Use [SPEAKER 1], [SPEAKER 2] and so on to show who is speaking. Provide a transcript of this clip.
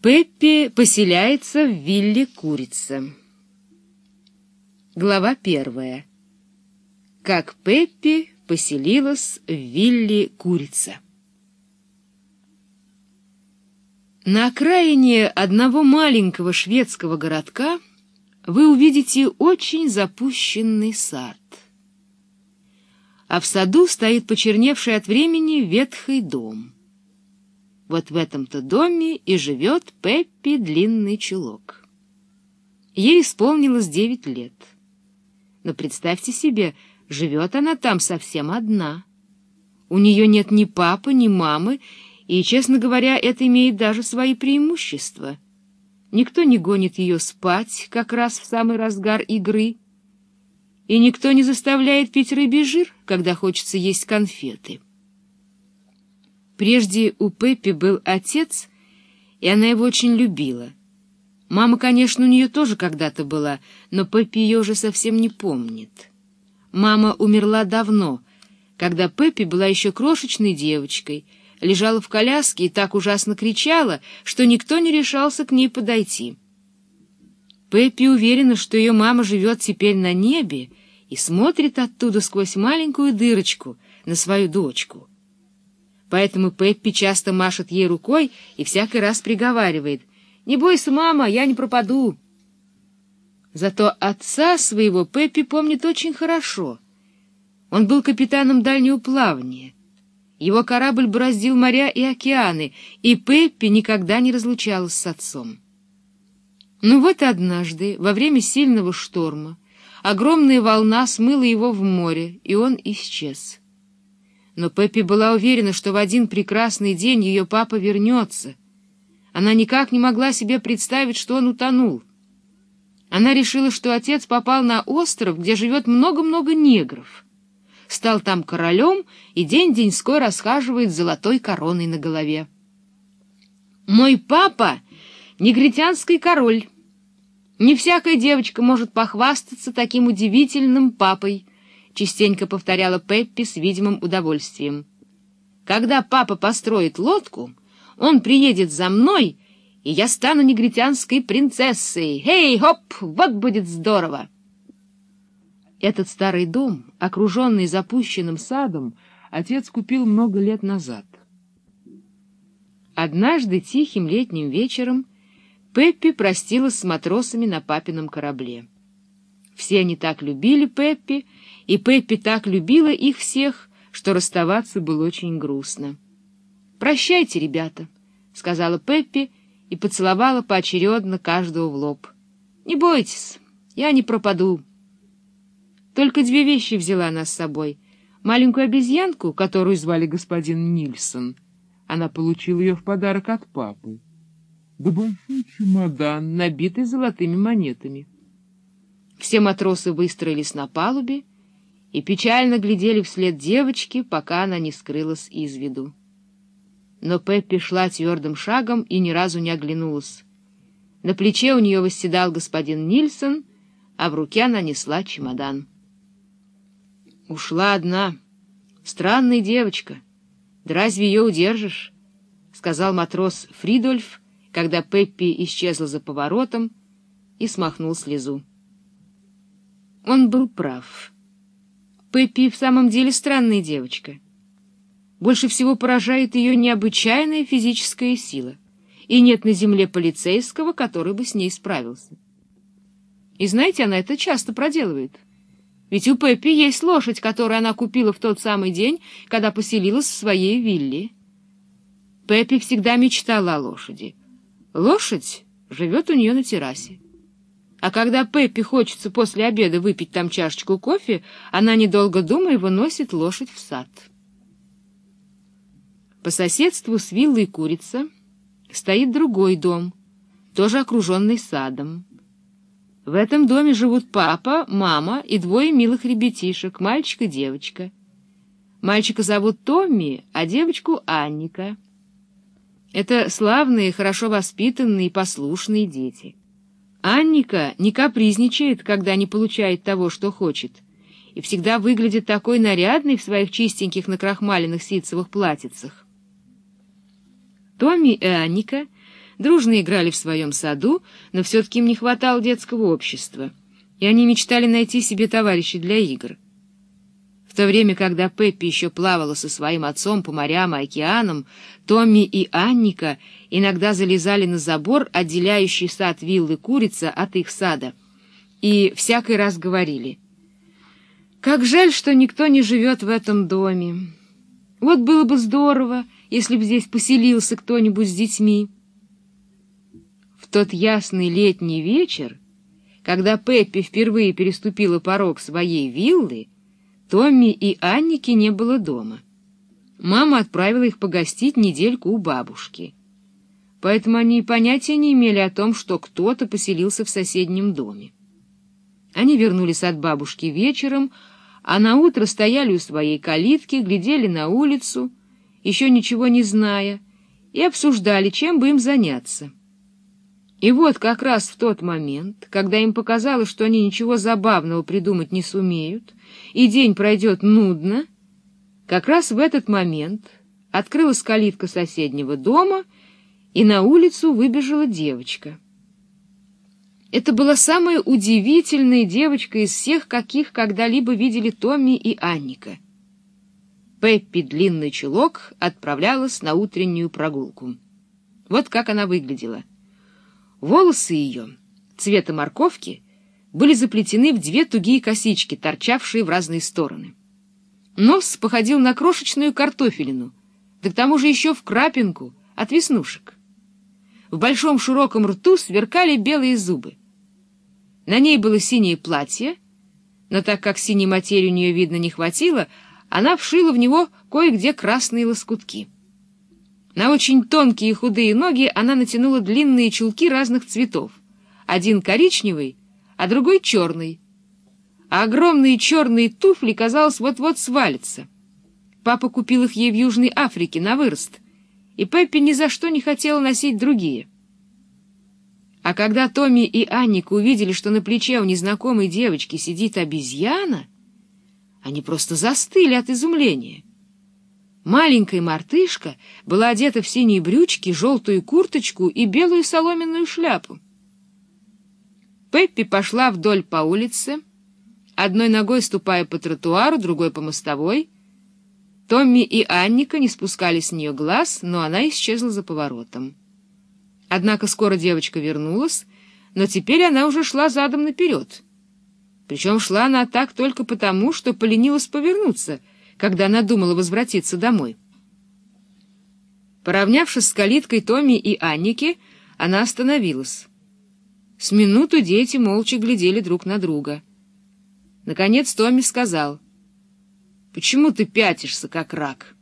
[SPEAKER 1] Пеппи поселяется в вилле курица. Глава первая. Как Пеппи поселилась в вилле курица. На окраине одного маленького шведского городка вы увидите очень запущенный сад. А в саду стоит почерневший от времени ветхий дом — вот в этом-то доме и живет Пеппи Длинный Чулок. Ей исполнилось девять лет. Но представьте себе, живет она там совсем одна. У нее нет ни папы, ни мамы, и, честно говоря, это имеет даже свои преимущества. Никто не гонит ее спать как раз в самый разгар игры, и никто не заставляет пить рыбий жир, когда хочется есть конфеты. Прежде у Пеппи был отец, и она его очень любила. Мама, конечно, у нее тоже когда-то была, но Пеппи ее уже совсем не помнит. Мама умерла давно, когда Пеппи была еще крошечной девочкой, лежала в коляске и так ужасно кричала, что никто не решался к ней подойти. Пеппи уверена, что ее мама живет теперь на небе и смотрит оттуда сквозь маленькую дырочку на свою дочку поэтому Пеппи часто машет ей рукой и всякий раз приговаривает «Не бойся, мама, я не пропаду». Зато отца своего Пеппи помнит очень хорошо. Он был капитаном дальнего плавания. Его корабль бороздил моря и океаны, и Пеппи никогда не разлучалась с отцом. Ну вот однажды, во время сильного шторма, огромная волна смыла его в море, и он исчез. Но Пеппи была уверена, что в один прекрасный день ее папа вернется. Она никак не могла себе представить, что он утонул. Она решила, что отец попал на остров, где живет много-много негров. Стал там королем и день-деньской расхаживает с золотой короной на голове. «Мой папа — негритянский король. Не всякая девочка может похвастаться таким удивительным папой», частенько повторяла Пеппи с видимым удовольствием. «Когда папа построит лодку, он приедет за мной, и я стану негритянской принцессой. Эй, хоп, вот будет здорово!» Этот старый дом, окруженный запущенным садом, отец купил много лет назад. Однажды тихим летним вечером Пеппи простилась с матросами на папином корабле. Все они так любили Пеппи, и Пеппи так любила их всех, что расставаться было очень грустно. «Прощайте, ребята», — сказала Пеппи и поцеловала поочередно каждого в лоб. «Не бойтесь, я не пропаду». Только две вещи взяла она с собой. Маленькую обезьянку, которую звали господин Нильсон. Она получила ее в подарок от папы. Да большой чемодан, набитый золотыми монетами. Все матросы выстроились на палубе, и печально глядели вслед девочки, пока она не скрылась из виду. Но Пеппи шла твердым шагом и ни разу не оглянулась. На плече у нее восседал господин Нильсон, а в руке она несла чемодан. «Ушла одна. Странная девочка. Да разве ее удержишь?» — сказал матрос Фридольф, когда Пеппи исчезла за поворотом и смахнул слезу. Он был прав. Пеппи в самом деле странная девочка. Больше всего поражает ее необычайная физическая сила, и нет на земле полицейского, который бы с ней справился. И знаете, она это часто проделывает. Ведь у Пеппи есть лошадь, которую она купила в тот самый день, когда поселилась в своей вилле. Пеппи всегда мечтала о лошади. Лошадь живет у нее на террасе. А когда Пеппи хочется после обеда выпить там чашечку кофе, она, недолго думая, выносит лошадь в сад. По соседству с виллой курица стоит другой дом, тоже окруженный садом. В этом доме живут папа, мама и двое милых ребятишек, мальчик и девочка. Мальчика зовут Томми, а девочку — Анника. Это славные, хорошо воспитанные и послушные дети. Анника не капризничает, когда не получает того, что хочет, и всегда выглядит такой нарядной в своих чистеньких накрахмаленных ситцевых платьицах. Томми и Анника дружно играли в своем саду, но все-таки им не хватало детского общества, и они мечтали найти себе товарищей для игр. То время, когда Пеппи еще плавала со своим отцом по морям и океанам, Томми и Анника иногда залезали на забор, отделяющий сад виллы курица от их сада, и всякий раз говорили, «Как жаль, что никто не живет в этом доме. Вот было бы здорово, если б здесь поселился кто-нибудь с детьми». В тот ясный летний вечер, когда Пеппи впервые переступила порог своей виллы, Томми и Анники не было дома. Мама отправила их погостить недельку у бабушки. Поэтому они и понятия не имели о том, что кто-то поселился в соседнем доме. Они вернулись от бабушки вечером, а на утро стояли у своей калитки, глядели на улицу, еще ничего не зная, и обсуждали, чем бы им заняться. И вот как раз в тот момент, когда им показалось, что они ничего забавного придумать не сумеют, и день пройдет нудно, как раз в этот момент открылась калитка соседнего дома, и на улицу выбежала девочка. Это была самая удивительная девочка из всех, каких когда-либо видели Томми и Анника. Пеппи Длинный Чулок отправлялась на утреннюю прогулку. Вот как она выглядела — Волосы ее, цвета морковки, были заплетены в две тугие косички, торчавшие в разные стороны. Нос походил на крошечную картофелину, да к тому же еще в крапинку от веснушек. В большом широком рту сверкали белые зубы. На ней было синее платье, но так как синей материи у нее, видно, не хватило, она вшила в него кое-где красные лоскутки. На очень тонкие и худые ноги она натянула длинные чулки разных цветов. Один коричневый, а другой черный. А огромные черные туфли, казалось, вот-вот свалятся. Папа купил их ей в Южной Африке на вырост, и Пеппи ни за что не хотела носить другие. А когда Томми и Анника увидели, что на плече у незнакомой девочки сидит обезьяна, они просто застыли от изумления. Маленькая мартышка была одета в синие брючки, желтую курточку и белую соломенную шляпу. Пеппи пошла вдоль по улице, одной ногой ступая по тротуару, другой по мостовой. Томми и Анника не спускали с нее глаз, но она исчезла за поворотом. Однако скоро девочка вернулась, но теперь она уже шла задом наперед. Причем шла она так только потому, что поленилась повернуться — когда надумала возвратиться домой. Поравнявшись с калиткой Томми и Анники, она остановилась. С минуту дети молча глядели друг на друга. Наконец Томми сказал, «Почему ты пятишься, как рак?»